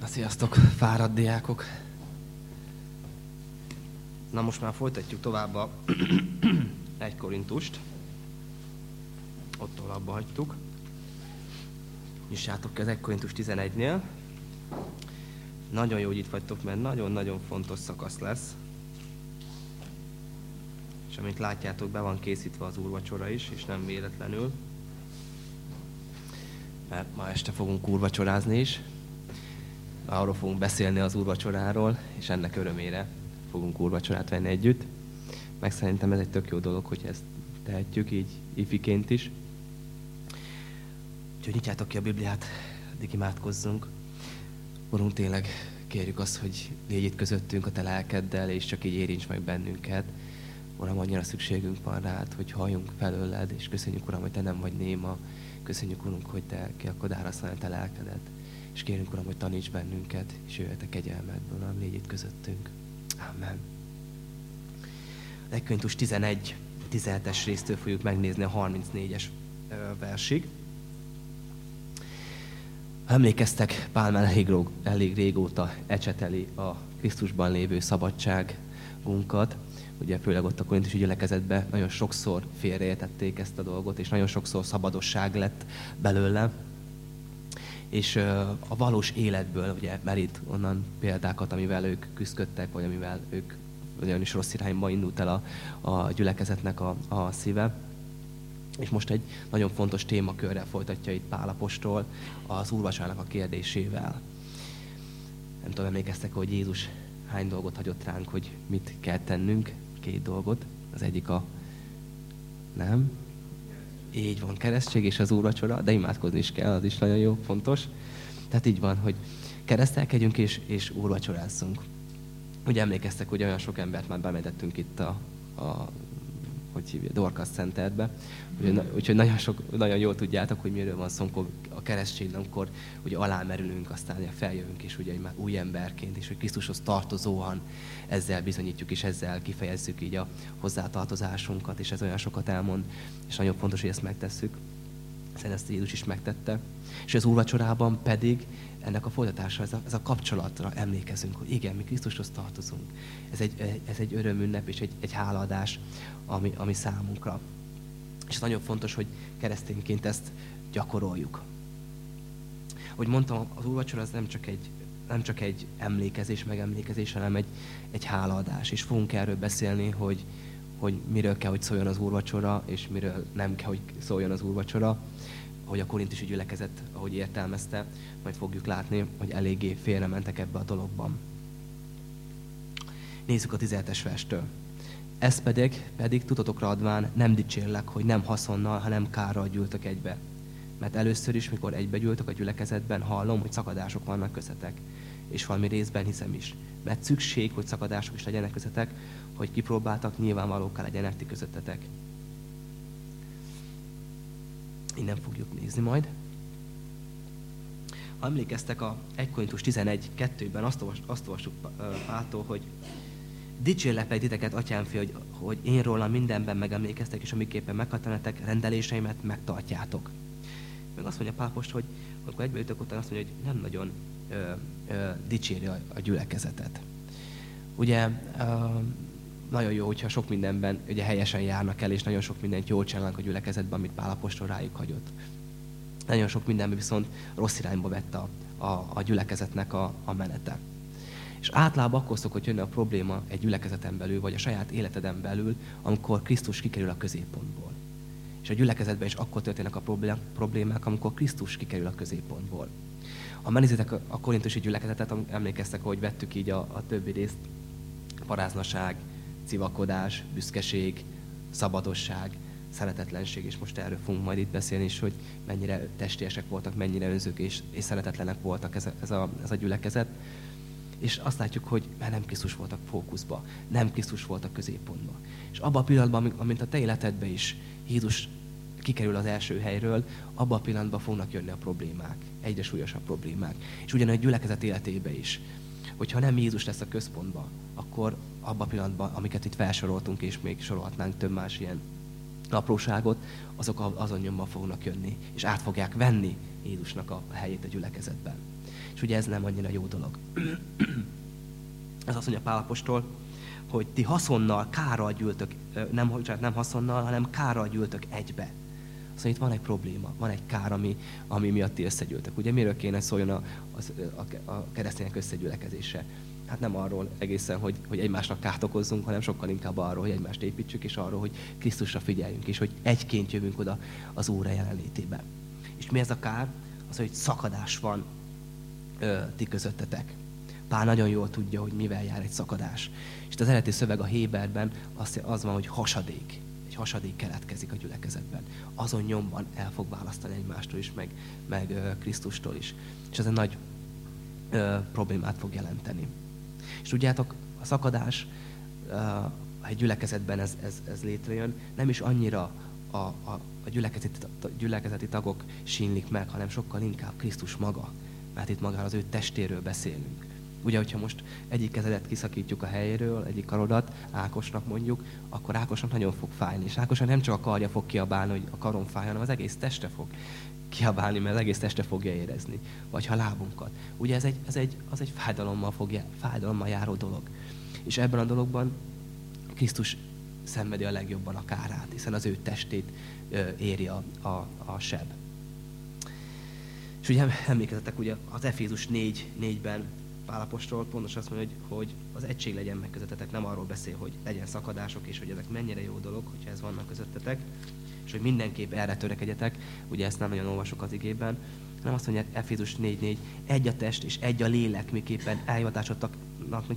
Na sziasztok, fáradt diákok! Na most már folytatjuk tovább a egy korintust. Ott abba hagytuk. Nyissátok ki az egy korintus 11-nél. Nagyon jó, hogy itt vagytok, mert nagyon-nagyon fontos szakasz lesz. És amint látjátok, be van készítve az úrvacsora is, és nem véletlenül. Mert ma este fogunk úrvacsorázni is arról fogunk beszélni az úrvacsoráról, és ennek örömére fogunk úrvacsorát venni együtt. Meg szerintem ez egy tök jó dolog, hogy ezt tehetjük így ifiként is. Úgyhogy nyitjátok ki a Bibliát, addig imádkozzunk. Urunk, tényleg kérjük azt, hogy légy itt közöttünk a te lelkeddel, és csak így érints meg bennünket. Uram, annyira szükségünk van rád, hogy halljunk felőled, és köszönjük, Uram, hogy te nem vagy néma. Köszönjük, Urunk, hogy te ki árasztani a te lelkedet és kérünk, Uram, hogy taníts bennünket, és jöjjetek kegyelmedből, Uram, légy itt közöttünk. Amen. Legkönyvtus 11, 17-es résztől fogjuk megnézni a 34-es versig. Ha emlékeztek, Pálmán elég, elég régóta ecseteli a Krisztusban lévő szabadságunkat. Ugye főleg ott a korintus gyülekezetben nagyon sokszor félreértették ezt a dolgot, és nagyon sokszor szabadosság lett belőle és a valós életből ugye merít onnan példákat, amivel ők küzdöttek, vagy amivel ők olyan is rossz irányba indult el a, a gyülekezetnek a, a szíve. És most egy nagyon fontos témakörrel folytatja itt Pálapostól az úrvacsának a kérdésével. Nem tudom, emlékeztek, hogy Jézus hány dolgot hagyott ránk, hogy mit kell tennünk? Két dolgot. Az egyik a... Nem? Így van, keresztség és az úrvacsora, de imádkozni is kell, az is nagyon jó, fontos. Tehát így van, hogy keresztelkedjünk és, és úrvacsorázzunk. Ugye emlékeztek, hogy olyan sok embert már bemedettünk itt a, a hogy hívja, Dorcas Centerbe. Úgyhogy nagyon, sok, nagyon jól tudjátok, hogy miről van szó, amikor a keresztség, amikor ugye alámerülünk, aztán feljövünk, és ugye már új emberként, és hogy Krisztushoz tartozóan ezzel bizonyítjuk, és ezzel kifejezzük így a hozzátartozásunkat, és ez olyan sokat elmond, és nagyon fontos, hogy ezt megtesszük. Szerintem ezt Jézus is megtette. És az úrvacsorában pedig ennek a folytatása, ez a, ez a kapcsolatra emlékezünk, hogy igen, mi Krisztushoz tartozunk. Ez egy, ez egy örömünnep és egy, egy hálaadás, ami, ami számunkra. És nagyon fontos, hogy keresztényként ezt gyakoroljuk. Hogy mondtam, az úrvacsora az nem csak egy, nem csak egy emlékezés, megemlékezés, hanem egy, egy hálaadás. És fogunk erről beszélni, hogy, hogy miről kell, hogy szóljon az úrvacsora, és miről nem kell, hogy szóljon az úrvacsora hogy a korintusi gyülekezet, ahogy értelmezte, majd fogjuk látni, hogy eléggé félrementek ebbe a dologban. Nézzük a 17-es verstől. Ez pedig, pedig tudatokra adván nem dicsérlek, hogy nem haszonnal, hanem kárral gyűltök egybe. Mert először is, mikor egybegyűltök a gyülekezetben, hallom, hogy szakadások vannak közöttek. És valami részben hiszem is. Mert szükség, hogy szakadások is legyenek közöttek, hogy kipróbáltak, nyilvánvalókkal legyenek ti közöttetek. Innen fogjuk nézni majd. Ha emlékeztek a 1 Korintus 11.2-ben azt, olvas, azt olvassuk Páltól, hogy dicsérlek titeket, atyám fi, hogy, hogy én róla mindenben megemlékeztek, és amiképpen meghatározatok, rendeléseimet megtartjátok. Meg azt mondja Pápost, hogy amikor egybeütök után azt mondja, hogy nem nagyon ö, ö, dicséri a, a gyülekezetet. Ugye ö, nagyon jó, hogyha sok mindenben ugye helyesen járnak el, és nagyon sok mindent jól csinálnak a gyülekezetben, amit Pál Apostol rájuk hagyott. Nagyon sok mindenben viszont rossz irányba vett a, a, a gyülekezetnek a, a menete. És általában akkor szokott jönni a probléma egy gyülekezeten belül, vagy a saját életeden belül, amikor Krisztus kikerül a középpontból. És a gyülekezetben is akkor történnek a problémák, amikor Krisztus kikerül a középpontból. Ha megnézitek a korintusi gyülekezetet, emlékeztek, hogy vettük így a, a többi részt, paráznaság, civakodás, büszkeség, szabadosság, szeretetlenség, és most erről fogunk majd itt beszélni is, hogy mennyire testiesek voltak, mennyire önzők és, és szeretetlenek voltak ez a, ez, a, ez a gyülekezet. És azt látjuk, hogy már nem Krisztus voltak fókuszba, nem Krisztus voltak középpontba. És abban a pillanatban, amint a te életedbe is Jézus kikerül az első helyről, abban a pillanatban fognak jönni a problémák, egyre súlyosabb problémák. És ugyanúgy gyülekezet életébe is. Hogyha nem Jézus lesz a központban, akkor abban a pillanatban, amiket itt felsoroltunk, és még sorolhatnánk több más ilyen apróságot, azok azon nyomban fognak jönni, és át fogják venni Jézusnak a helyét a gyülekezetben. És ugye ez nem annyira jó dolog. ez azt mondja Pálapostól, hogy ti haszonnal, kárral gyűltök, nem, nem haszonnal, hanem kárral gyűltök egybe. Szóval itt van egy probléma, van egy kár, ami, ami miatt ti összegyűltek. Ugye miről kéne szóljon a, a, a, keresztények összegyülekezése? Hát nem arról egészen, hogy, hogy egymásnak kárt okozzunk, hanem sokkal inkább arról, hogy egymást építsük, és arról, hogy Krisztusra figyeljünk, és hogy egyként jövünk oda az Óra jelenlétébe. És mi ez a kár? Az, hogy szakadás van ö, ti közöttetek. Pál nagyon jól tudja, hogy mivel jár egy szakadás. És az eredeti szöveg a Héberben az, az van, hogy hasadék. Hasadék keletkezik a gyülekezetben. Azon nyomban el fog választani egymástól is, meg, meg ö, Krisztustól is. És ez egy nagy ö, problémát fog jelenteni. És tudjátok, a szakadás uh, egy gyülekezetben ez, ez, ez létrejön, nem is annyira a, a, a, gyülekezeti, a gyülekezeti tagok sínlik meg, hanem sokkal inkább Krisztus maga. Mert itt magáról az ő testéről beszélünk. Ugye, hogyha most egyik kezedet kiszakítjuk a helyéről, egyik karodat, Ákosnak mondjuk, akkor Ákosnak nagyon fog fájni. És Ákosnak nem csak a karja fog kiabálni, hogy a karom fáj, hanem az egész teste fog kiabálni, mert az egész teste fogja érezni. Vagy ha lábunkat. Ugye ez egy, ez egy, az egy fájdalommal, fogja, fájdalommal járó dolog. És ebben a dologban Krisztus szenvedi a legjobban a kárát, hiszen az ő testét éri a, a, a seb. És ugye emlékezetek, ugye az Efézus 4, 4-ben Pálapostól pontosan azt mondja, hogy, hogy az egység legyen meg közöttetek, nem arról beszél, hogy legyen szakadások, és hogy ezek mennyire jó dolog, hogyha ez vannak közöttetek, és hogy mindenképp erre törekedjetek, ugye ezt nem nagyon olvasok az igében, hanem azt mondja Efézus 4.4, egy a test és egy a lélek, miképpen elhivatásodnak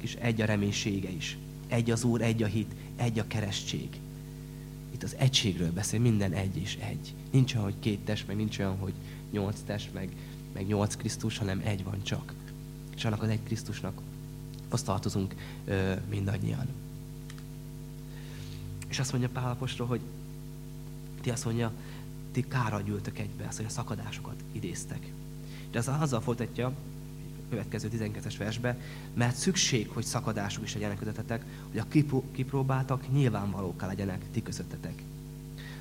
is egy a reménysége is. Egy az Úr, egy a hit, egy a keresztség. Itt az egységről beszél, minden egy és egy. Nincs olyan, hogy két test, meg nincs olyan, hogy nyolc test, meg, meg nyolc Krisztus, hanem egy van csak. Annak az egy Krisztusnak azt tartozunk ö, mindannyian. És azt mondja Pál Apostol, hogy ti azt mondja, ti kára gyűltök egybe, azt mondja, szakadásokat idéztek. De az azzal folytatja, következő 12-es versbe, mert szükség, hogy szakadások is legyenek közöttetek, hogy a kipróbáltak nyilvánvalóká legyenek ti közöttetek.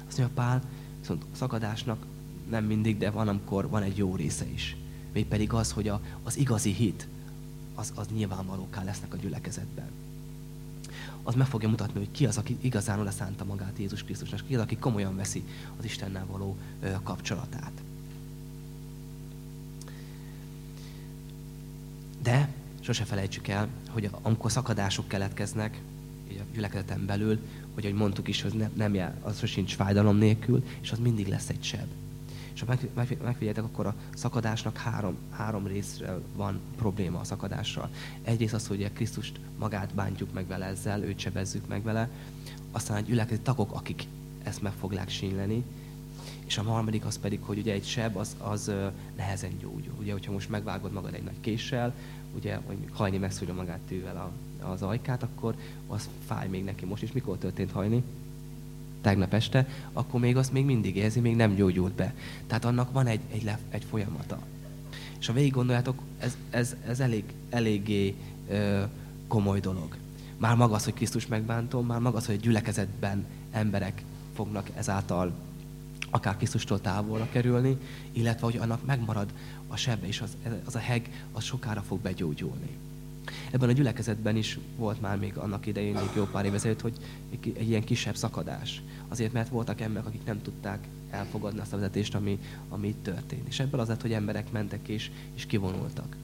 Azt mondja Pál, viszont szakadásnak nem mindig, de van, amikor van egy jó része is. Mégpedig az, hogy a, az igazi hit, az, az nyilvánvalóká lesznek a gyülekezetben az meg fogja mutatni, hogy ki az, aki igazán oda szánta magát Jézus Krisztusnak, ki az, aki komolyan veszi az Istennel való kapcsolatát. De sose felejtsük el, hogy amikor szakadások keletkeznek, így a gyülekezeten belül, hogy ahogy mondtuk is, hogy nem, nem jel, az sincs fájdalom nélkül, és az mindig lesz egy seb. És ha megfigyeljetek, akkor a szakadásnak három, három részre van probléma a szakadással. Egyrészt az, hogy Krisztust magát bántjuk meg vele ezzel, őt sebezzük meg vele, aztán egy gyülekezeti tagok, akik ezt meg fogják sínleni, és a harmadik az pedig, hogy ugye egy seb az, az nehezen gyógyul. Ugye, hogyha most megvágod magad egy nagy késsel, ugye, hogy hajni megszúrja magát tűvel a, az ajkát, akkor az fáj még neki most is. Mikor történt hajni? Tegnap este, akkor még azt még mindig érzi, még nem gyógyult be. Tehát annak van egy, egy, egy folyamata. És ha végig gondoljátok, ez, ez, ez elég, eléggé ö, komoly dolog. Már maga az, hogy Krisztus megbántom, már maga az, hogy gyülekezetben emberek fognak ezáltal akár Krisztustól távolra kerülni, illetve hogy annak megmarad a sebbe, és az, az a heg, az sokára fog begyógyulni. Ebben a gyülekezetben is volt már még annak idején, még jó pár évezőt, hogy egy, egy ilyen kisebb szakadás. Azért, mert voltak emberek, akik nem tudták elfogadni azt a vezetést, ami, ami itt történt. És ebből az lett, hogy emberek mentek és, és kivonultak.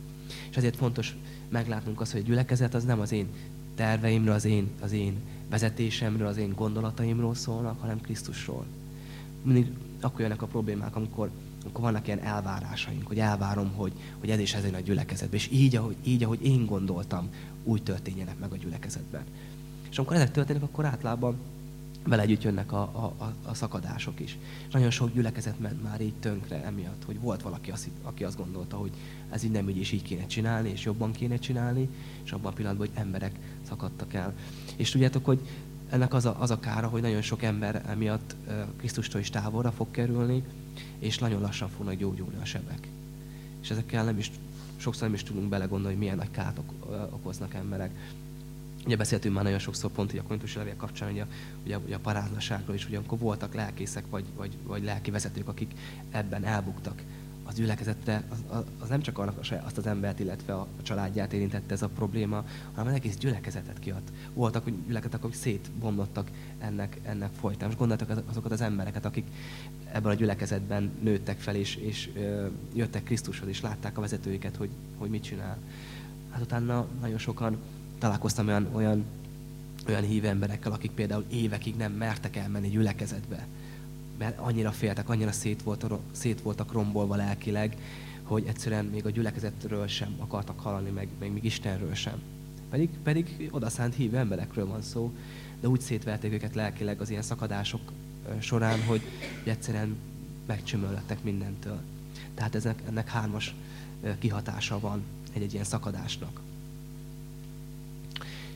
És ezért fontos meglátnunk azt, hogy a gyülekezet az nem az én terveimről, az én, az én vezetésemről, az én gondolataimról szólnak, hanem Krisztusról. Mindig akkor jönnek a problémák, amikor akkor vannak ilyen elvárásaink, hogy elvárom, hogy, hogy ez is ez a gyülekezetben. És így ahogy, így, ahogy én gondoltam, úgy történjenek meg a gyülekezetben. És amikor ezek történnek, akkor általában vele együtt jönnek a, a, a szakadások is. És nagyon sok gyülekezet ment már így tönkre emiatt, hogy volt valaki, az, aki azt gondolta, hogy ez így nem így és így kéne csinálni, és jobban kéne csinálni, és abban a pillanatban, hogy emberek szakadtak el. És tudjátok, hogy ennek az a, az a kára, hogy nagyon sok ember emiatt Krisztustól is távolra fog kerülni, és nagyon lassan fognak gyógyulni a sebek. És ezekkel nem is, sokszor nem is tudunk belegondolni, hogy milyen nagy kárt okoznak emberek. Ugye beszéltünk már nagyon sokszor pont hogy a korintusi levél kapcsán, ugye, ugye, ugye a paráznaságról is, ugye amikor voltak lelkészek vagy, vagy, vagy lelki vezetők, akik ebben elbuktak az gyülekezette, az, az nem csak annak azt az embert, illetve a, családját érintette ez a probléma, hanem az egész gyülekezetet kiadt. Voltak hogy gyülekezetek, akik szétbomlottak ennek, ennek folytán. Most gondoltak azokat az embereket, akik ebben a gyülekezetben nőttek fel, és, és jöttek Krisztushoz, és látták a vezetőiket, hogy, hogy mit csinál. Hát utána nagyon sokan találkoztam olyan, olyan, olyan hív emberekkel, akik például évekig nem mertek elmenni gyülekezetbe mert annyira féltek, annyira szét, volt, szét voltak rombolva lelkileg, hogy egyszerűen még a gyülekezetről sem akartak hallani, meg, meg még Istenről sem. Pedig, pedig odaszánt hív emberekről van szó, de úgy szétverték őket lelkileg az ilyen szakadások során, hogy egyszerűen megcsömöllöttek mindentől. Tehát ezek, ennek hármas kihatása van egy-egy ilyen szakadásnak.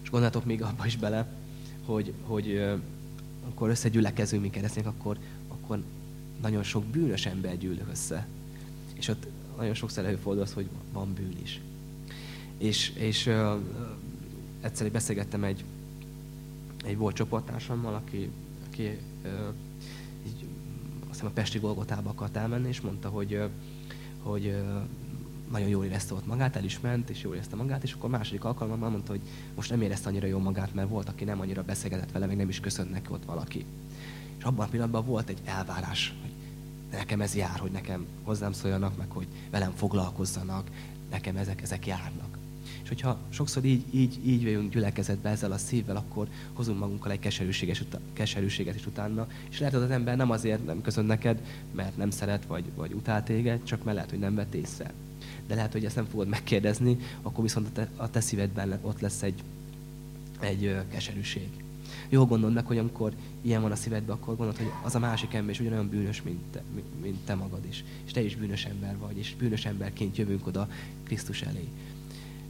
És gondoltok még abba is bele, hogy, hogy akkor összegyülekezünk mi keresztények, akkor akkor nagyon sok bűnös ember gyűl össze. És ott nagyon sokszor előfordul az, hogy van bűn is. És, és uh, egyszer beszélgettem egy, egy volt csoporttársammal, aki, aki uh, így, azt hiszem a Pesti Golgotába akart elmenni, és mondta, hogy, uh, hogy uh, nagyon jól érezte ott magát, el is ment, és jól érezte magát, és akkor második alkalommal mondta, hogy most nem érezte annyira jól magát, mert volt, aki nem annyira beszélgetett vele, még nem is köszönt neki ott valaki. És abban a pillanatban volt egy elvárás, hogy nekem ez jár, hogy nekem hozzám szóljanak, meg hogy velem foglalkozzanak, nekem ezek, ezek járnak. És hogyha sokszor így, így, így vagyunk gyülekezetbe ezzel a szívvel, akkor hozunk magunkkal egy keserűséges keserűséget is utána. És lehet, hogy az ember nem azért nem köszön neked, mert nem szeret, vagy, vagy utál téged, csak mert lehet, hogy nem vett észre. De lehet, hogy ezt nem fogod megkérdezni, akkor viszont a te, a te szívedben ott lesz egy, egy keserűség. Jól gondold meg, hogy amikor ilyen van a szívedben, akkor gondolod, hogy az a másik ember is ugyanolyan bűnös, mint te, mint te magad is. És te is bűnös ember vagy, és bűnös emberként jövünk oda Krisztus elé.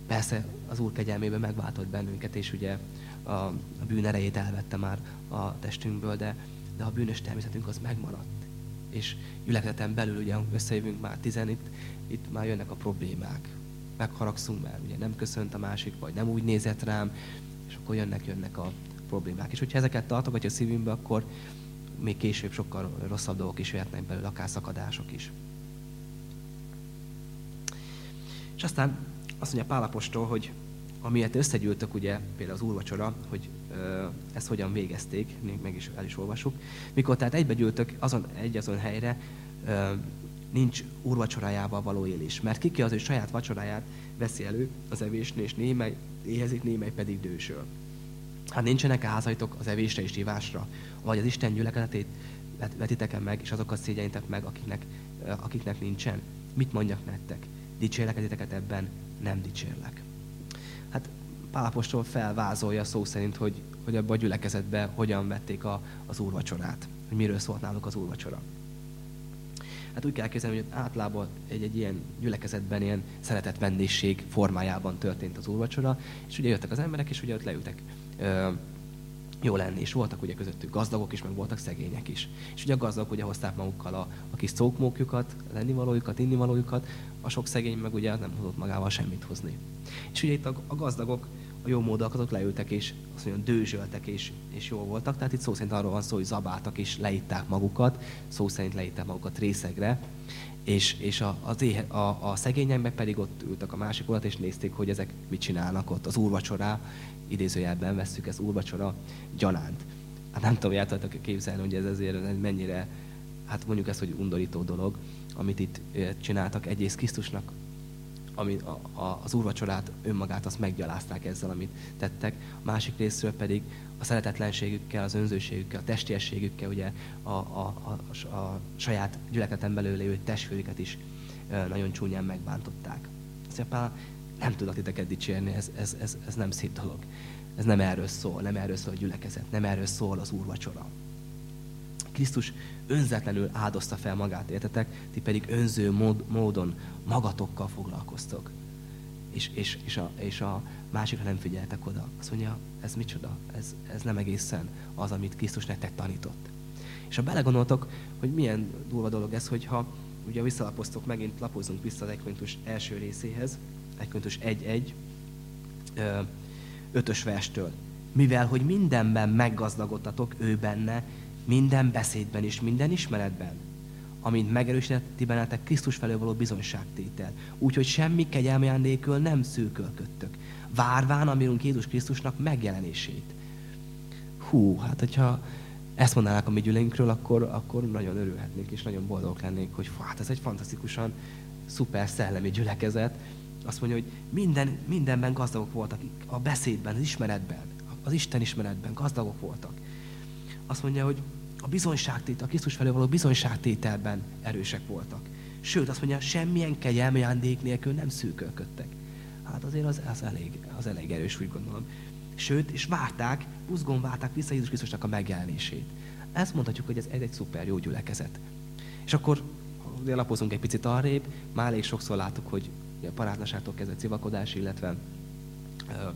Persze az Úr kegyelmében megváltott bennünket, és ugye a, a bűn erejét elvette már a testünkből, de, de a bűnös természetünk az megmaradt. És gyülekezeten belül ugye összejövünk már tizen, itt, itt már jönnek a problémák. Megharagszunk, mert ugye nem köszönt a másik, vagy nem úgy nézett rám, és akkor jönnek, jönnek a, problémák. És hogyha ezeket tartogatja a szívünkbe, akkor még később sokkal rosszabb dolgok is jöhetnek belőle, akár szakadások is. És aztán azt mondja Pálapostól, hogy amiért összegyűltök ugye például az úrvacsora, hogy ö, ezt hogyan végezték, még meg is el is olvasuk. Mikor tehát egybegyűltök azon, egy azon helyre, nincs úrvacsorájával való élés. Mert kiki az, hogy saját vacsoráját veszi elő az evésnél, és némely éhezik, némely pedig dősöl. Hát nincsenek házaitok az evésre és ivásra, vagy az Isten gyülekezetét vetitek meg, és azokat szégyenítek meg, akiknek, akiknek nincsen. Mit mondjak nektek? Dicsérlek ebben? Nem dicsérlek. Hát Pálapostól felvázolja szó szerint, hogy, hogy abban a gyülekezetben hogyan vették a, az úrvacsorát, hogy miről szólt náluk az úrvacsora. Hát úgy kell képzelni, hogy általában egy, egy ilyen gyülekezetben ilyen szeretett vendégség formájában történt az úrvacsora, és ugye jöttek az emberek, és ugye ott leültek jó lenni. És voltak ugye közöttük gazdagok is, meg voltak szegények is. És ugye a gazdagok ugye hozták magukkal a, a kis szókmókjukat, az ennivalójukat, innivalójukat, a sok szegény meg ugye nem hozott magával semmit hozni. És ugye itt a, a gazdagok, a jó módok azok leültek és azt mondja, dőzsöltek és, és jó voltak. Tehát itt szó szerint arról van szó, hogy zabáltak és leitták magukat, szó szerint leitták magukat részegre, és, és a, az éhe, a, a szegényekben pedig ott ültek a másik oldalt, és nézték, hogy ezek mit csinálnak ott az úrvacsorá, idézőjelben vesszük ez úrvacsora gyanánt. Hát nem tudom, el képzelni, hogy ez azért mennyire, hát mondjuk ezt, hogy undorító dolog, amit itt csináltak egész Krisztusnak, ami a, a, az úrvacsorát, önmagát azt meggyalázták ezzel, amit tettek. A másik részről pedig a szeretetlenségükkel, az önzőségükkel, a testiességükkel, ugye a, a, a, a saját gyülekezeten belül lévő testvérüket is nagyon csúnyán megbántották. Azt nem tudok titeket dicsérni, ez, ez, ez, ez nem szép dolog. Ez nem erről szól, nem erről szól a gyülekezet, nem erről szól az úrvacsora. Krisztus önzetlenül áldozta fel magát, értetek? Ti pedig önző mód, módon magatokkal foglalkoztok. És, és, és, a, és a másikra nem figyeltek oda. Azt mondja, ez micsoda? Ez, ez nem egészen az, amit Krisztus nektek tanított. És ha belegondoltok, hogy milyen durva dolog ez, hogyha ugye visszalapoztok, megint lapozunk vissza az Ekvintus első részéhez, 1 Korintus 1.1, ötös verstől. Mivel, hogy mindenben meggazdagodtatok ő benne, minden beszédben és minden ismeretben, amint megerősített bennetek Krisztus felől való bizonyságtétel. Úgyhogy semmi kegyelmi nélkül nem szűkölködtök, várván a Jézus Krisztusnak megjelenését. Hú, hát hogyha ezt mondanák a mi gyüleinkről, akkor, akkor nagyon örülhetnénk, és nagyon boldogok lennénk, hogy hát ez egy fantasztikusan szuper szellemi gyülekezet. Azt mondja, hogy minden, mindenben gazdagok voltak, a beszédben, az ismeretben, az Isten ismeretben gazdagok voltak. Azt mondja, hogy a bizonyságtétel, a Krisztus felé való bizonyságtételben erősek voltak. Sőt, azt mondja, semmilyen kegyelmi ajándék nélkül nem szűkölködtek. Hát azért az, az, elég, az elég erős, úgy gondolom. Sőt, és várták, buzgón várták vissza Jézus Krisztusnak a megjelenését. Ezt mondhatjuk, hogy ez egy, egy szuper jó gyülekezet. És akkor lapozunk egy picit arrébb, már elég sokszor láttuk, hogy a parázsnásától kezdve civakodás, illetve ö,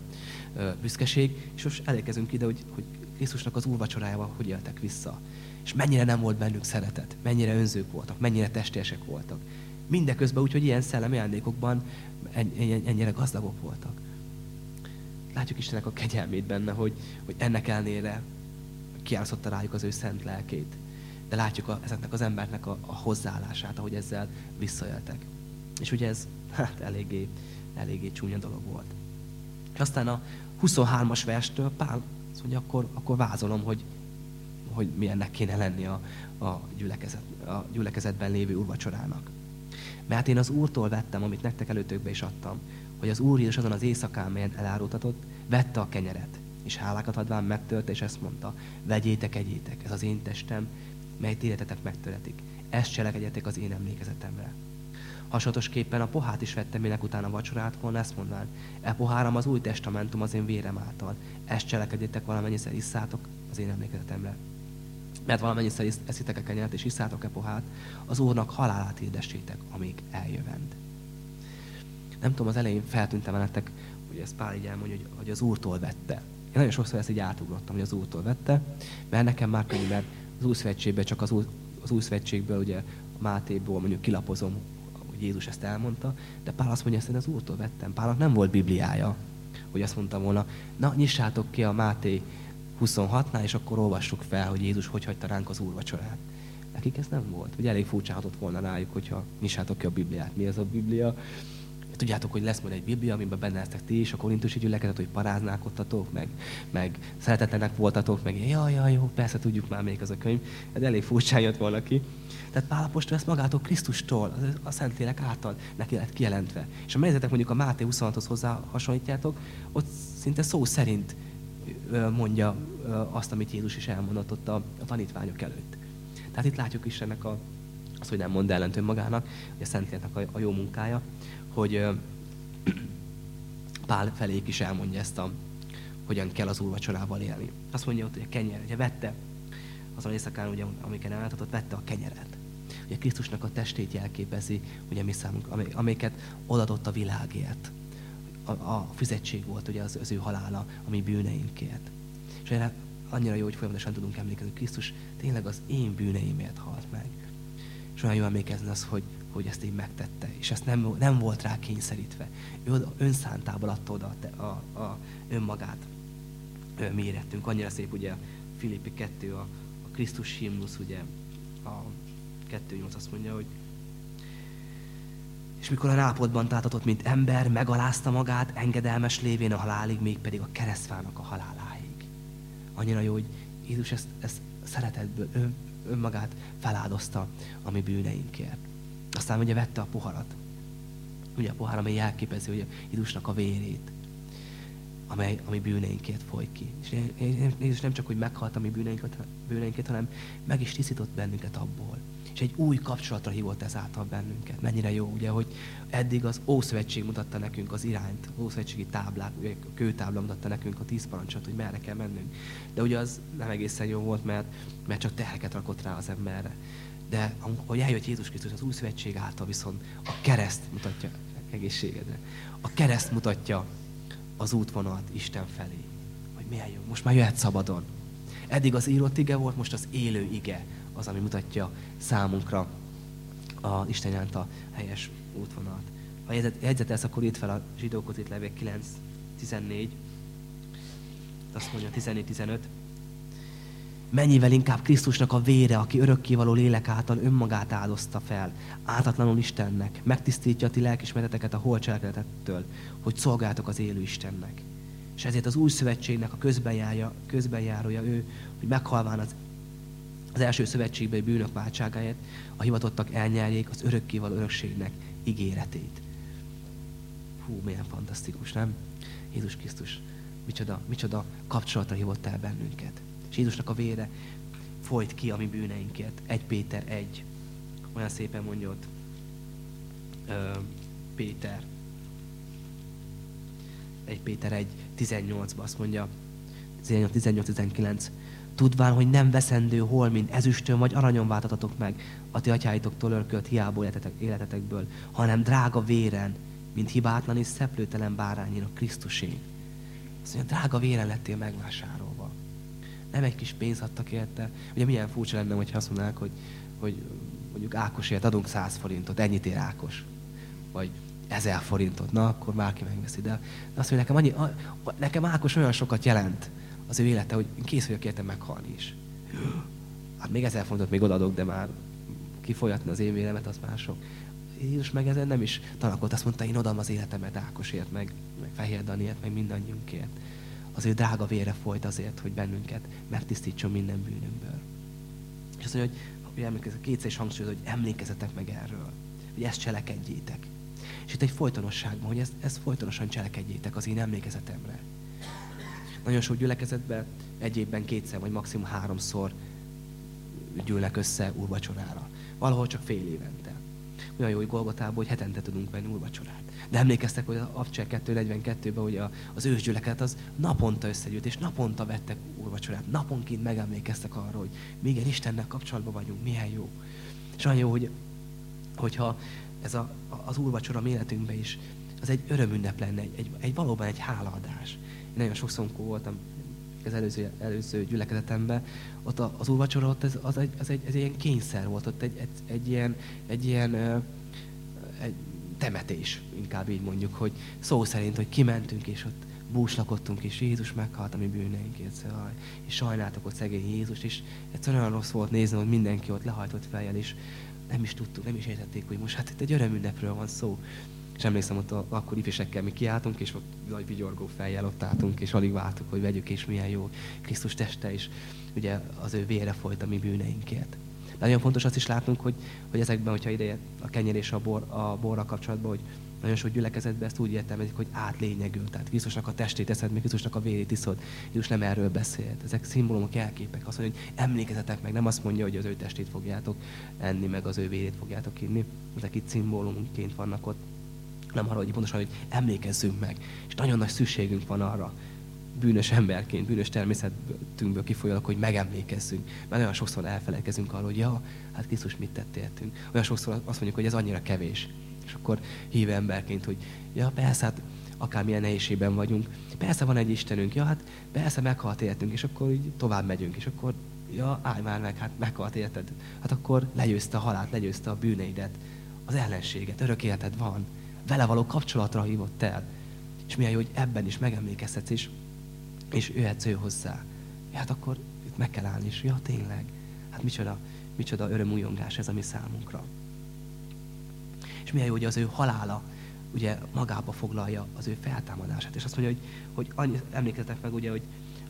ö, büszkeség, és most elérkezünk ide, hogy, hogy Krisztusnak az úrvacsorájával hogy éltek vissza. És mennyire nem volt bennük szeretet, mennyire önzők voltak, mennyire testérsek voltak. Mindeközben úgy, hogy ilyen szellemi ajándékokban ennyire gazdagok voltak. Látjuk Istennek a kegyelmét benne, hogy, hogy ennek ellenére kiállszotta rájuk az ő szent lelkét. De látjuk a, ezeknek az embernek a, a hozzáállását, ahogy ezzel visszaéltek. És ugye ez hát eléggé, eléggé csúnya dolog volt. És aztán a 23-as verstől Pál azt mondja, akkor, akkor vázolom, hogy, hogy milyennek kéne lenni a, a, gyülekezet, a gyülekezetben lévő úrvacsorának. Mert én az Úrtól vettem, amit nektek előtökbe is adtam, hogy az Úr Jézus azon az éjszakán, melyen elárultatott, vette a kenyeret, és hálákat adván megtölte, és ezt mondta, vegyétek, egyétek, ez az én testem, mely életetek megtöretik. Ezt cselekedjetek az én emlékezetemre. Hasonlatosképpen a pohát is vettem, minek utána vacsorát volna, ezt mondván, e poháram az új testamentum az én vérem által. Ezt cselekedjetek valamennyiszer isszátok az én emlékezetemre. Mert valamennyiszer eszitek a kenyeret és isszátok e pohát, az Úrnak halálát hirdessétek, amíg eljövend. Nem tudom, az elején feltűntem nektek, hogy ez Pál így elmondja, hogy, hogy az Úrtól vette. Én nagyon sokszor ezt így átugrottam, hogy az Úrtól vette, mert nekem már könnyű, mert az új csak az új, az új ugye a Mátéból mondjuk kilapozom, hogy Jézus ezt elmondta, de Pál azt mondja, ezt én az Úrtól vettem. Pálnak nem volt Bibliája, hogy azt mondta volna, na nyissátok ki a Máté 26-nál, és akkor olvassuk fel, hogy Jézus hogy hagyta ránk az úrvacsorát. Nekik ez nem volt. Ugye elég furcsáhatott volna rájuk, hogyha nyissátok ki a Bibliát. Mi ez a Biblia? Tudjátok, hogy lesz majd egy Biblia, amiben benne lesztek ti is, a korintusi gyülekezet, hogy paráználkodtatok, meg, meg szeretetlenek voltatok, meg jaj, jaj, jó, persze tudjuk már még az a könyv. Ez elég furcsán jött volna. Tehát Pálapostól ezt magától Krisztustól, a Szentlélek által neki lett kijelentve. És ha megnézitek mondjuk a Máté 26-hoz hozzá hasonlítjátok, ott szinte szó szerint mondja azt, amit Jézus is elmondott ott a, tanítványok előtt. Tehát itt látjuk Istennek a, az, hogy nem mond ellent önmagának, hogy a Szentléleknek a, a jó munkája, hogy Pál felék is elmondja ezt a, hogyan kell az úrvacsorával élni. Azt mondja ott, hogy a kenyer, ugye vette, azon éjszakán, ugye, amiket ellátott, vette a kenyeret. Ugye Krisztusnak a testét jelképezi, ugye mi számunk, amiket odadott a világért. A, a fizetség volt ugye az, az ő halála, ami bűneinkért. És erre annyira jó, hogy folyamatosan tudunk emlékezni, hogy Krisztus tényleg az én bűneimért halt meg. És olyan jó emlékezni az, hogy, hogy ezt így megtette, és ezt nem, nem volt rá kényszerítve. Ő önszántából adta oda a, a, a önmagát. Mi érettünk. Annyira szép ugye Filippi 2, a, a Krisztus himnusz, ugye a 2.8 azt mondja, hogy és mikor a rápodban tátatott, mint ember, megalázta magát, engedelmes lévén a halálig, még pedig a keresztfának a haláláig. Annyira jó, hogy Jézus ezt, ezt szeretetből ön, önmagát feláldozta a mi bűneinkért. Aztán ugye vette a poharat. Ugye a pohár, amely jelképezi ugye Jézusnak a vérét, amely, ami bűneinkért foly ki. És Jézus nem csak, hogy meghalt a mi bűneinket, bűneinket, hanem meg is tisztított bennünket abból. És egy új kapcsolatra hívott ezáltal bennünket. Mennyire jó, ugye, hogy eddig az Ószövetség mutatta nekünk az irányt, az Ószövetségi táblát, ugye a kőtábla mutatta nekünk a tíz parancsot, hogy merre kell mennünk. De ugye az nem egészen jó volt, mert, mert csak terheket rakott rá az emberre. De ahogy eljött Jézus Krisztus az új szövetség által, viszont a kereszt mutatja egészségedre. A kereszt mutatja az útvonalat Isten felé. Hogy milyen jó, most már jöhet szabadon. Eddig az írott ige volt, most az élő ige az, ami mutatja számunkra a Isten a helyes útvonalat. Ha jegyzetelsz, akkor itt fel a zsidókhoz itt levél 9.14. azt mondja 14-15. Mennyivel inkább Krisztusnak a vére, aki örökkévaló lélek által önmagát áldozta fel, áltatlanul Istennek, megtisztítja a ti lelkismereteket a holcselekedetettől, hogy szolgáltok az élő Istennek. És ezért az új szövetségnek a közbenjárója, közbenjárója ő, hogy meghalván az, az első szövetségbeli bűnök váltságáért a hivatottak elnyerjék az örökkévaló örökségnek ígéretét. Hú, milyen fantasztikus, nem? Jézus Krisztus, micsoda, micsoda kapcsolatra hívott el bennünket. És Jézusnak a vére folyt ki a mi bűneinkért. Egy Péter egy. Olyan szépen mondja ott ö, Péter. Egy Péter egy 18-ban azt mondja, 18-19, tudván, hogy nem veszendő hol, mint ezüstön vagy aranyon váltatatok meg a ti atyáitoktól örkölt hiába életetek, életetekből, hanem drága véren, mint hibátlan és szeplőtelen bárányin a Krisztusé. Azt mondja, drága véren lettél megvásárolva. Nem egy kis pénzt adtak érte. Ugye milyen furcsa lenne, hogyha azt mondanák, hogy, hogy mondjuk Ákosért adunk 100 forintot, ennyit ér Ákos. Vagy ezer forintot, na akkor bárki megveszi. De, de azt mondja, nekem, annyi, nekem Ákos olyan sokat jelent az ő élete, hogy én kész vagyok érte meghalni is. Hát még ezer forintot még odaadok, de már kifolyatni az én vélemet, az mások. Jézus meg ezen nem is tanakolt, azt mondta, én odam az életemet Ákosért, meg, meg Fehér Daniért, meg mindannyiunkért. Az ő drága vére folyt azért, hogy bennünket megtisztítson minden bűnünkből. És azt mondja, hogy, hogy kétszer is hangsúlyozza, hogy emlékezzetek meg erről, hogy ezt cselekedjétek. És itt egy folytonosságban, hogy ezt, ezt folytonosan cselekedjétek az én emlékezetemre. Nagyon sok gyülekezetben egy évben kétszer, vagy maximum háromszor gyűlnek össze úrvacsorára. Valahol csak fél évente. Olyan jó, hogy Golgotában, hogy hetente tudunk venni úrvacsorát. De emlékeztek, hogy a Abcsel 242-ben, hogy a, az ősgyülekezet az naponta összegyűlt, és naponta vettek úrvacsorát. Naponként megemlékeztek arról, hogy igen, Istennek kapcsolatban vagyunk, milyen jó. És olyan jó, hogy, hogyha ez a, az úrvacsora életünkben is, az egy örömünnep lenne, egy, egy, egy valóban egy hálaadás. Én nagyon sokszor voltam az előző, előző gyülekezetemben, ott az úrvacsora ott az, az, egy, az egy, egy ilyen kényszer volt, ott egy, egy, egy ilyen, egy ilyen egy temetés, inkább így mondjuk, hogy szó szerint, hogy kimentünk, és ott búslakodtunk, és Jézus meghalt a mi bűneinkért, szóval, és sajnáltak ott szegény Jézus, és egyszerűen olyan rossz volt nézni, hogy mindenki ott lehajtott fejjel, és nem is tudtuk, nem is értették, hogy most hát itt egy örömünnepről van szó. És emlékszem, ott akkor ifésekkel mi kiálltunk, és ott nagy vigyorgó fejjel ott álltunk, és alig vártuk, hogy vegyük, és milyen jó Krisztus teste is. Ugye az ő vére folyt a mi bűneinkért. Nagyon fontos azt is látnunk, hogy, hogy ezekben, hogyha ide a kenyér és a, bor, a borra kapcsolatban, hogy nagyon sok gyülekezetben ezt úgy értelmezik, hogy átlényegül. Tehát Krisztusnak a testét eszed, még Krisztusnak a vérét iszod. Jézus nem erről beszélt. Ezek szimbólumok, jelképek. Azt mondja, hogy emlékezetek meg, nem azt mondja, hogy az ő testét fogjátok enni, meg az ő vérét fogjátok inni. Ezek itt szimbólumként vannak ott. Nem arra, hogy pontosan, hogy emlékezzünk meg. És nagyon nagy szükségünk van arra, bűnös emberként, bűnös természetünkből kifolyólag, hogy megemlékezzünk. Mert olyan sokszor elfelejkezünk arról, hogy ja, hát Krisztus mit tett értünk. Olyan sokszor azt mondjuk, hogy ez annyira kevés. És akkor hív emberként, hogy ja, persze, hát akármilyen nehézségben vagyunk. Persze van egy Istenünk, ja, hát persze meghalt értünk, és akkor így tovább megyünk, és akkor ja, állj már meg, hát meghalt érted. Hát akkor legyőzte a halált, legyőzte a bűneidet, az ellenséget, örök életed van. Vele való kapcsolatra hívott el. És milyen jó, hogy ebben is megemlékezhetsz, és, és ő hozzá. Ja, hát akkor itt meg kell állni, és ja, tényleg. Hát micsoda, micsoda örömújongás ez a mi számunkra. És milyen jó, hogy az ő halála ugye magába foglalja az ő feltámadását. És azt mondja, hogy, hogy annyi, emlékezzetek meg, ugye, hogy,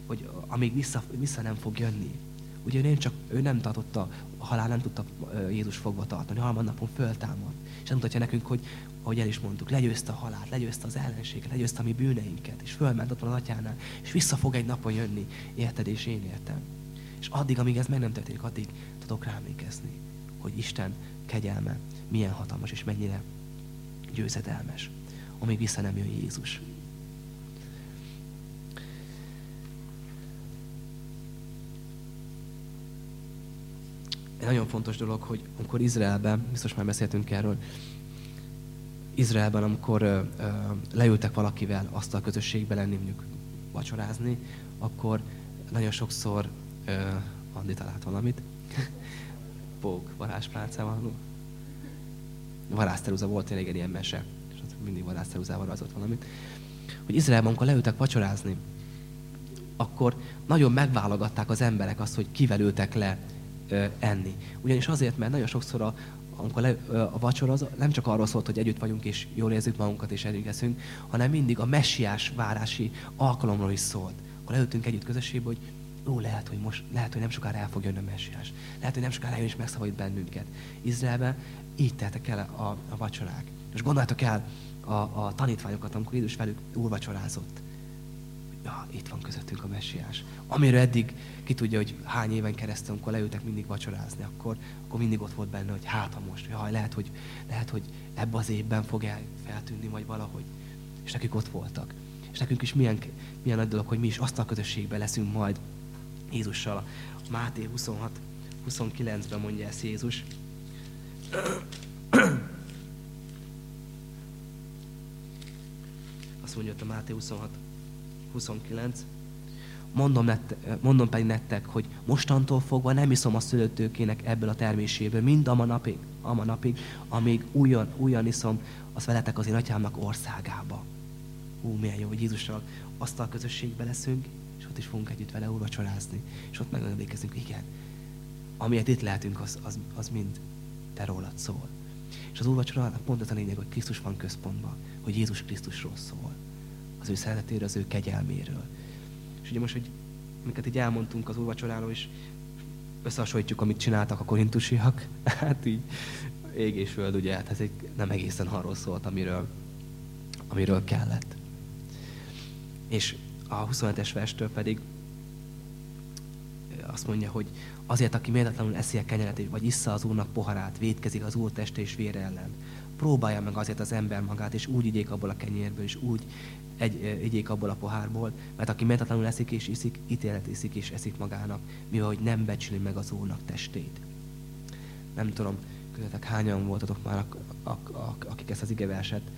hogy amíg vissza, vissza nem fog jönni. Ugye ő nem csak, ő nem tartotta, a halál nem tudta Jézus fogva tartani, harmadnapon föltámad. És nem mutatja nekünk, hogy, ahogy el is mondtuk, legyőzte a halált, legyőzte az ellenséget, legyőzte a mi bűneinket, és fölment ott van az atyánál, és vissza fog egy napon jönni, érted, és én értem. És addig, amíg ez meg nem történik, addig tudok rámékezni, hogy Isten kegyelme milyen hatalmas és mennyire győzedelmes, amíg vissza nem jön Jézus. Egy nagyon fontos dolog, hogy amikor Izraelben, biztos már beszéltünk erről, Izraelben, amikor ö, leültek valakivel azt a közösségbe lenni, mondjuk vacsorázni, akkor nagyon sokszor ö, Andi talált valamit. Pók, varázspálcával. Varászteruza volt tényleg egy ilyen mese, és mindig varászteruzával rajzolt valamit. Hogy Izraelben, amikor leültek vacsorázni, akkor nagyon megválogatták az emberek azt, hogy kivel ültek le enni. Ugyanis azért, mert nagyon sokszor a, amikor le, a vacsora az nem csak arról szólt, hogy együtt vagyunk és jól érzük magunkat és együtt eszünk, hanem mindig a messiás várási alkalomról is szólt. Akkor leültünk együtt közösségbe, hogy ó, lehet, hogy most, lehet, hogy nem sokára el fog jönni a messiás. Lehet, hogy nem sokára eljön és megszabadít bennünket. Izraelben így teltek el a, a vacsorák. És gondoljátok el a, a tanítványokat, amikor Jézus velük úrvacsorázott. Ja, itt van közöttünk a messiás. Amiről eddig ki tudja, hogy hány éven keresztül, amikor leültek mindig vacsorázni, akkor, akkor mindig ott volt benne, hogy hát ha most, jaj, lehet, hogy, lehet, hogy ebbe az évben fog el feltűnni, vagy valahogy. És nekik ott voltak. És nekünk is milyen, milyen nagy dolog, hogy mi is azt a közösségben leszünk majd Jézussal. Máté 26, 29-ben mondja ezt Jézus. Azt mondja a Máté 26, 29. Mondom, nette, mondom pedig nektek, hogy mostantól fogva nem iszom a szülőtőkének ebből a terméséből, mind a napig, a napig, amíg újan, újan iszom, azt veletek az én atyámnak országába. Hú, milyen jó, hogy Jézussal a közösségbe leszünk, és ott is fogunk együtt vele úrvacsorázni. És ott megemlékezünk, igen, amiért itt lehetünk, az, az, az mind te rólad szól. És az úrvacsora pont az a lényeg, hogy Krisztus van központban, hogy Jézus Krisztusról szól. Az ő szeretetéről, az ő kegyelméről. És ugye most, hogy amiket így elmondtunk az úrvacsoráról, és összehasonlítjuk, amit csináltak a korintusiak, hát így ég és föld, ugye, hát ez egy nem egészen arról szólt, amiről, amiről kellett. És a 27-es verstől pedig azt mondja, hogy azért, aki méltatlanul eszi a kenyeret, vagy issza az Úrnak poharát, védkezik az Úr teste és vére ellen. Próbálja meg azért az ember magát, és úgy igyék abból a kenyérből, és úgy egy, igyék abból a pohárból, mert aki méltatlanul eszik és iszik, ítélet iszik és eszik magának, mivel hogy nem becsüli meg az Úrnak testét. Nem tudom, közöttek hányan voltatok már, akik ezt az igeverset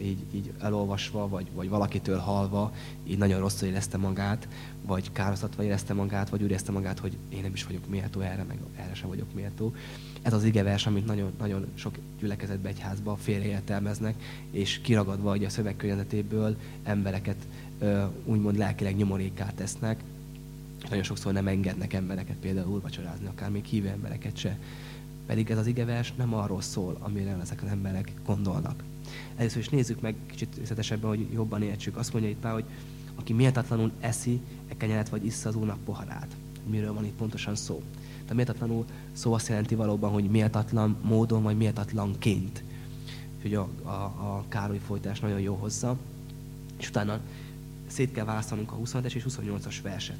így, így elolvasva, vagy, vagy valakitől halva, így nagyon rosszul érezte magát, vagy károsztatva érezte magát, vagy úgy érezte magát, hogy én nem is vagyok méltó erre, meg erre sem vagyok méltó. Ez az igevers, amit nagyon, nagyon sok gyülekezetbe egyházba félreértelmeznek, és kiragadva hogy a szövegkörnyezetéből embereket úgymond lelkileg nyomorékát tesznek, és nagyon sokszor nem engednek embereket például úrvacsorázni, akár még hívő embereket se. Pedig ez az igevers nem arról szól, amire ezek az emberek gondolnak. Először is nézzük meg kicsit részletesebben, hogy jobban értsük. Azt mondja itt Pál, hogy aki méltatlanul eszi e kenyeret, vagy issza az úrnak poharát. Miről van itt pontosan szó? De méltatlanul szó azt jelenti valóban, hogy méltatlan módon, vagy méltatlanként. Úgyhogy a, a, a Károly folytás nagyon jó hozza. És utána szét kell választanunk a 27-es és 28-as verset.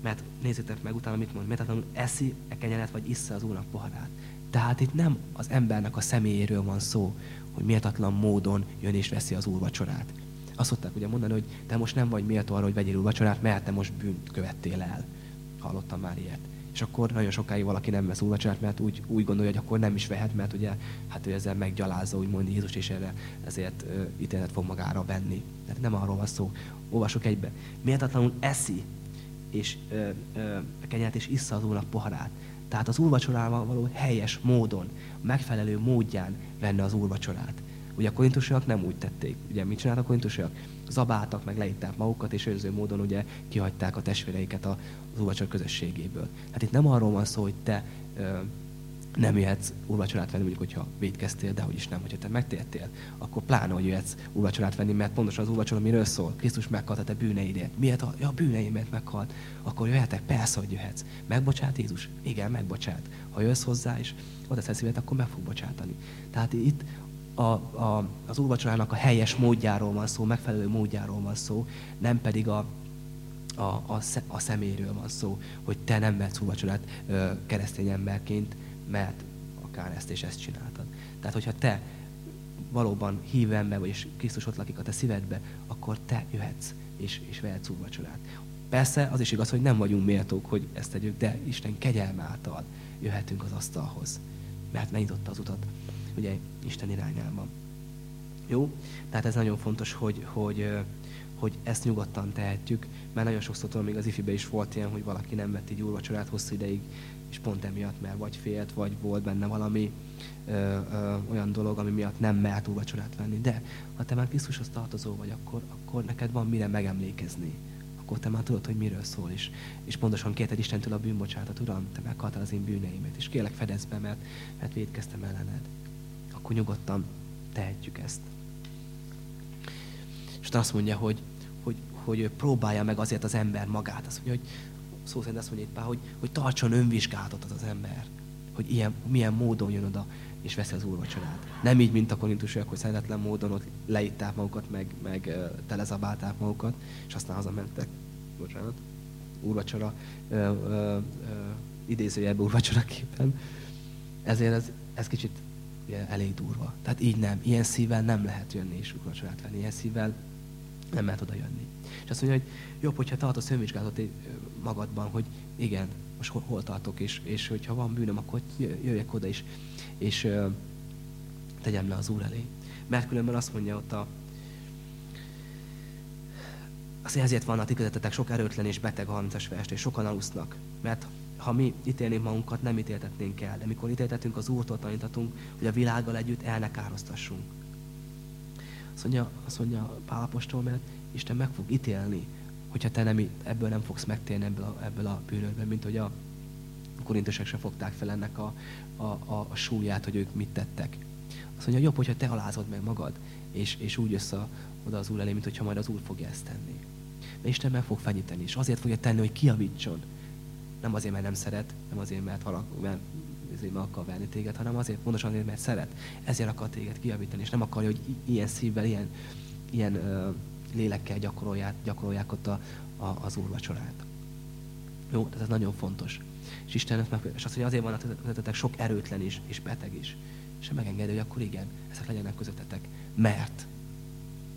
Mert nézzétek meg utána mit mond, méltatlanul eszi e kenyeret, vagy issza az úrnak poharát. Tehát itt nem az embernek a személyéről van szó, hogy méltatlan módon jön és veszi az úrvacsorát. Azt szokták ugye mondani, hogy te most nem vagy méltó arra, hogy vegyél úrvacsorát, mert te most bűnt követtél el. Hallottam már ilyet. És akkor nagyon sokáig valaki nem vesz úrvacsorát, mert úgy, úgy gondolja, hogy akkor nem is vehet, mert ugye hát ő ezzel meggyalázza, úgymond Jézus, és erre ezért ö, ítélet fog magára venni. Tehát nem arról van szó. Olvasok egybe. Méltatlanul eszi, és ö, ö, kenyert, és issza az úrnak poharát. Tehát az úrvacsorával való helyes módon, megfelelő módján venne az úrvacsorát. Ugye a korintusiak nem úgy tették. Ugye mit csináltak a korintusiak? Zabáltak, meg leitták magukat, és őrző módon ugye kihagyták a testvéreiket az úrvacsor közösségéből. Hát itt nem arról van szó, hogy te ö, nem jöhetsz úrvacsorát venni, mondjuk, hogyha védkeztél, de hogy is nem, hogyha te megtértél, akkor pláne, hogy jöhetsz úrvacsorát venni, mert pontosan az úrvacsora miről szól. Krisztus meghalt a te bűneidért. Miért? A, ja, a bűneimet meghalt. Akkor jöhetek? Persze, hogy jöhetsz. Megbocsát Jézus? Igen, megbocsát. Ha jössz hozzá, és oda tesz szívet, akkor meg fog bocsátani. Tehát itt a, a, az úrvacsorának a helyes módjáról van szó, megfelelő módjáról van szó, nem pedig a, a, a, a szeméről van szó, hogy te nem vetsz úrvacsorát keresztény emberként, mert akár ezt és ezt csináltad. Tehát, hogyha te valóban hívő ember vagy, és Krisztus ott lakik a te szívedbe, akkor te jöhetsz és, és vehetsz úrvacsorát. Persze az is igaz, hogy nem vagyunk méltók, hogy ezt tegyük, de Isten kegyelme által jöhetünk az asztalhoz. Mert megnyitotta az utat, ugye Isten irányában. Jó? Tehát ez nagyon fontos, hogy, hogy, hogy ezt nyugodtan tehetjük, mert nagyon sokszor tudom, még az ifibe is volt ilyen, hogy valaki nem vett így úrvacsorát hosszú ideig, és pont emiatt, mert vagy félt, vagy volt benne valami ö, ö, olyan dolog, ami miatt nem mert úrvacsorát venni. De ha te már Krisztushoz tartozó vagy, akkor, akkor neked van mire megemlékezni akkor te már tudod, hogy miről szól. És, és pontosan kérted Istentől a bűnbocsánatot, Uram, te meghaltál az én bűneimet, és kérlek fedezd be, mert, mert védkeztem ellened. Akkor nyugodtan tehetjük ezt. És azt mondja, hogy, hogy, hogy próbálja meg azért az ember magát. Azt mondja, hogy szó szerint azt mondja itt Pál, hogy, hogy tartson önvizsgálatot az az ember. Hogy ilyen, milyen módon jön oda és veszi az úrvacsorát. Nem így, mint a korintusiak, hogy szeretetlen módon ott leitták magukat, meg, meg telezabálták magukat, és aztán hazamentek. Bocsánat. Úrvacsora, uh, uh, uh, idézőjelben úrvacsora képen. Ezért ez, ez kicsit ugye, elég durva. Tehát így nem. Ilyen szívvel nem lehet jönni és úrvacsorát venni. Ilyen szívvel nem lehet oda jönni. És azt mondja, hogy jobb, hogyha tartasz önvizsgálatot magadban, hogy igen, most hol, hol tartok, és, és hogyha van bűnöm, akkor jöjjek oda, és, és tegyem le az Úr elé. Mert különben azt mondja ott a az ezért vannak ti közöttetek sok erőtlen és beteg a 30-as verst, és sokan alusznak. Mert ha mi ítélnénk magunkat, nem ítéltetnénk el. De mikor ítéltetünk, az Úrtól tanítatunk, hogy a világgal együtt el ne károsztassunk. Azt mondja, azt mondja Pál Apostol, mert Isten meg fog ítélni, hogyha te nem, ebből nem fogsz megtérni ebből a, ebből a bűnödből, mint hogy a korintosok se fogták fel ennek a, a, a, a súlyát, hogy ők mit tettek. Azt mondja, jobb, hogyha te alázod meg magad, és, és úgy jössz a, oda az Úr elé, mint hogyha majd az Úr fogja ezt tenni. Mert Isten meg fog fenyíteni, és azért fogja tenni, hogy kiavítson. Nem azért, mert nem szeret, nem azért, mert, halak, mert azért meg akar verni téged, hanem azért, pontosan azért, mert szeret. Ezért akar téged kiavítani, és nem akarja, hogy ilyen szívvel, ilyen, ilyen uh, lélekkel gyakorolják, gyakorolják ott a, a, az úrvacsorát. Jó, ez nagyon fontos. És Isten meg, és azt, hogy azért van közöttetek sok erőtlen is, és beteg is. És megengedi, hogy akkor igen, ezek legyenek közöttetek, mert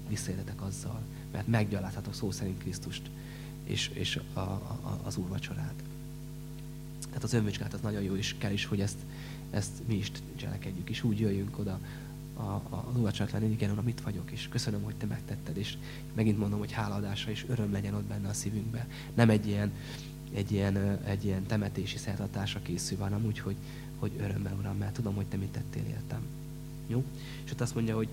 visszaéltetek azzal, mert meggyalázhatok szó szerint Krisztust és, és a, a, az úrvacsorát. Tehát az önvizsgálat az nagyon jó, és kell is, hogy ezt, ezt mi is cselekedjük, és úgy jöjjünk oda a, a, az úrvacsorát lenni, igen, uram, itt vagyok, és köszönöm, hogy te megtetted, és megint mondom, hogy hálaadásra és öröm legyen ott benne a szívünkbe. Nem egy ilyen, egy ilyen, egy ilyen temetési szertartásra készül, hanem úgy, hogy, hogy örömmel, Uram, mert tudom, hogy Te mit tettél értem. Jó? És ott azt mondja, hogy,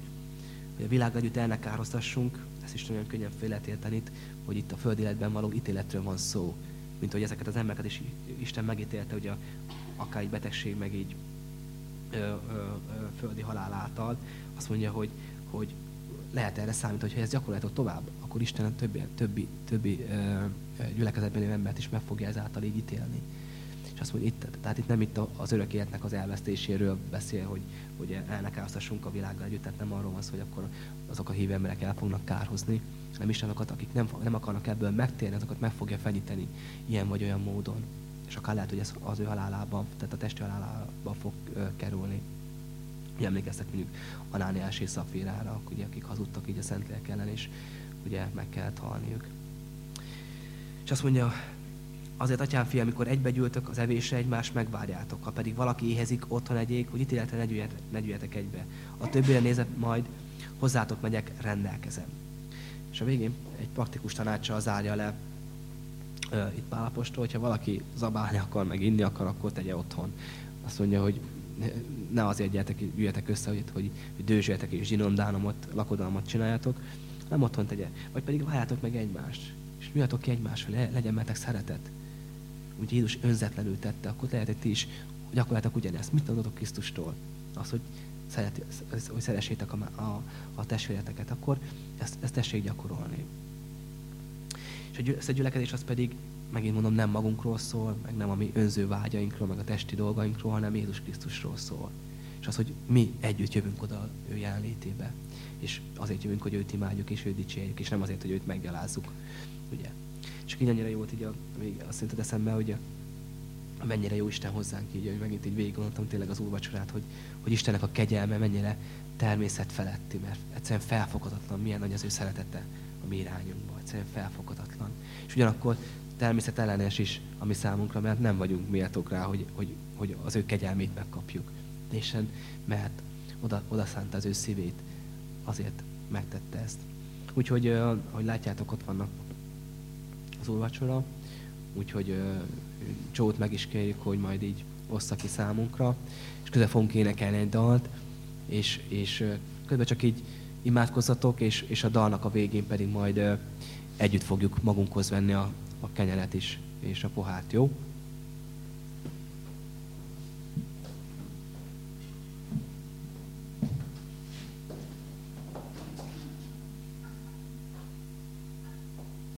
hogy a világ együtt el ne károztassunk, ezt is nagyon könnyen fél lehet érteni itt, hogy itt a föld életben való ítéletről van szó. Mint hogy ezeket az embereket is Isten megítélte, a, akár egy betegség, meg így ö, ö, ö, földi halál által. Azt mondja, hogy, hogy lehet erre számítani, hogy ha ez gyakorlatot tovább, akkor Isten a többi, többi, többi ö, gyülekezetben lévő embert is meg fogja ezáltal így ítélni. Azt mondja, itt, tehát itt nem itt az örök életnek az elvesztéséről beszél, hogy, hogy elnekálasztassunk a világgal együtt, tehát nem arról van szó, hogy akkor azok a hívő emberek el fognak kárhozni, hanem azokat, akik nem, nem akarnak ebből megtérni, azokat meg fogja fenyíteni ilyen vagy olyan módon. És akár lehet, hogy ez az ő halálában, tehát a testi halálában fog ö, kerülni. Ugye emlékeztek mondjuk Anániás és Szafírára, ugye, akik hazudtak így a Szentlélek ellen, és ugye meg kellett halniuk. És azt mondja, azért, atyám fia, amikor egybegyűltök az evésre, egymást megvárjátok. Ha pedig valaki éhezik, otthon egyék, hogy ítéletre ne, gyűjjetek, ne gyűjjetek egybe. A többire nézett majd, hozzátok megyek, rendelkezem. És a végén egy praktikus tanácsa zárja le uh, itt Pálapostól, hogyha valaki zabálni akar, meg inni akar, akkor tegye otthon. Azt mondja, hogy ne azért gyertek, üljetek össze, hogy, hogy, hogy dőzséltek és zsinondálomot, lakodalmat csináljátok, nem otthon tegye. Vagy pedig várjátok meg egymást és műjatok ki egymásra, legyen metek szeretet. Úgy Jézus önzetlenül tette, akkor lehet, hogy ti is gyakorlatilag ugyanezt. Mit tanultok Krisztustól? Az, hogy, szeret, hogy szeressétek a, a, a testvéreteket, akkor ezt, ezt tessék gyakorolni. És a gyülekezés az pedig, megint mondom, nem magunkról szól, meg nem a mi önző vágyainkról, meg a testi dolgainkról, hanem Jézus Krisztusról szól. És az, hogy mi együtt jövünk oda ő jelenlétébe. És azért jövünk, hogy őt imádjuk, és őt dicsérjük, és nem azért, hogy őt meggyalázzuk ugye. És így annyira jó volt így a, még azt jutott eszembe, hogy mennyire jó Isten hozzánk így, hogy megint így végig gondoltam tényleg az úrvacsorát, hogy, hogy Istennek a kegyelme mennyire természet feletti, mert egyszerűen felfoghatatlan, milyen nagy az ő szeretete a mi irányunkban, egyszerűen felfoghatatlan. És ugyanakkor természet ellenes is a mi számunkra, mert nem vagyunk méltók rá, hogy, hogy, hogy az ő kegyelmét megkapjuk. És mert oda, oda szánta az ő szívét, azért megtette ezt. Úgyhogy, ahogy látjátok, ott vannak az úrvacsora, úgyhogy Csót meg is kérjük, hogy majd így ossza ki számunkra, és közben fogunk énekelni egy dalt, és, és közben csak így imádkozzatok, és, és a dalnak a végén pedig majd együtt fogjuk magunkhoz venni a, a kenyeret is, és a pohárt, jó?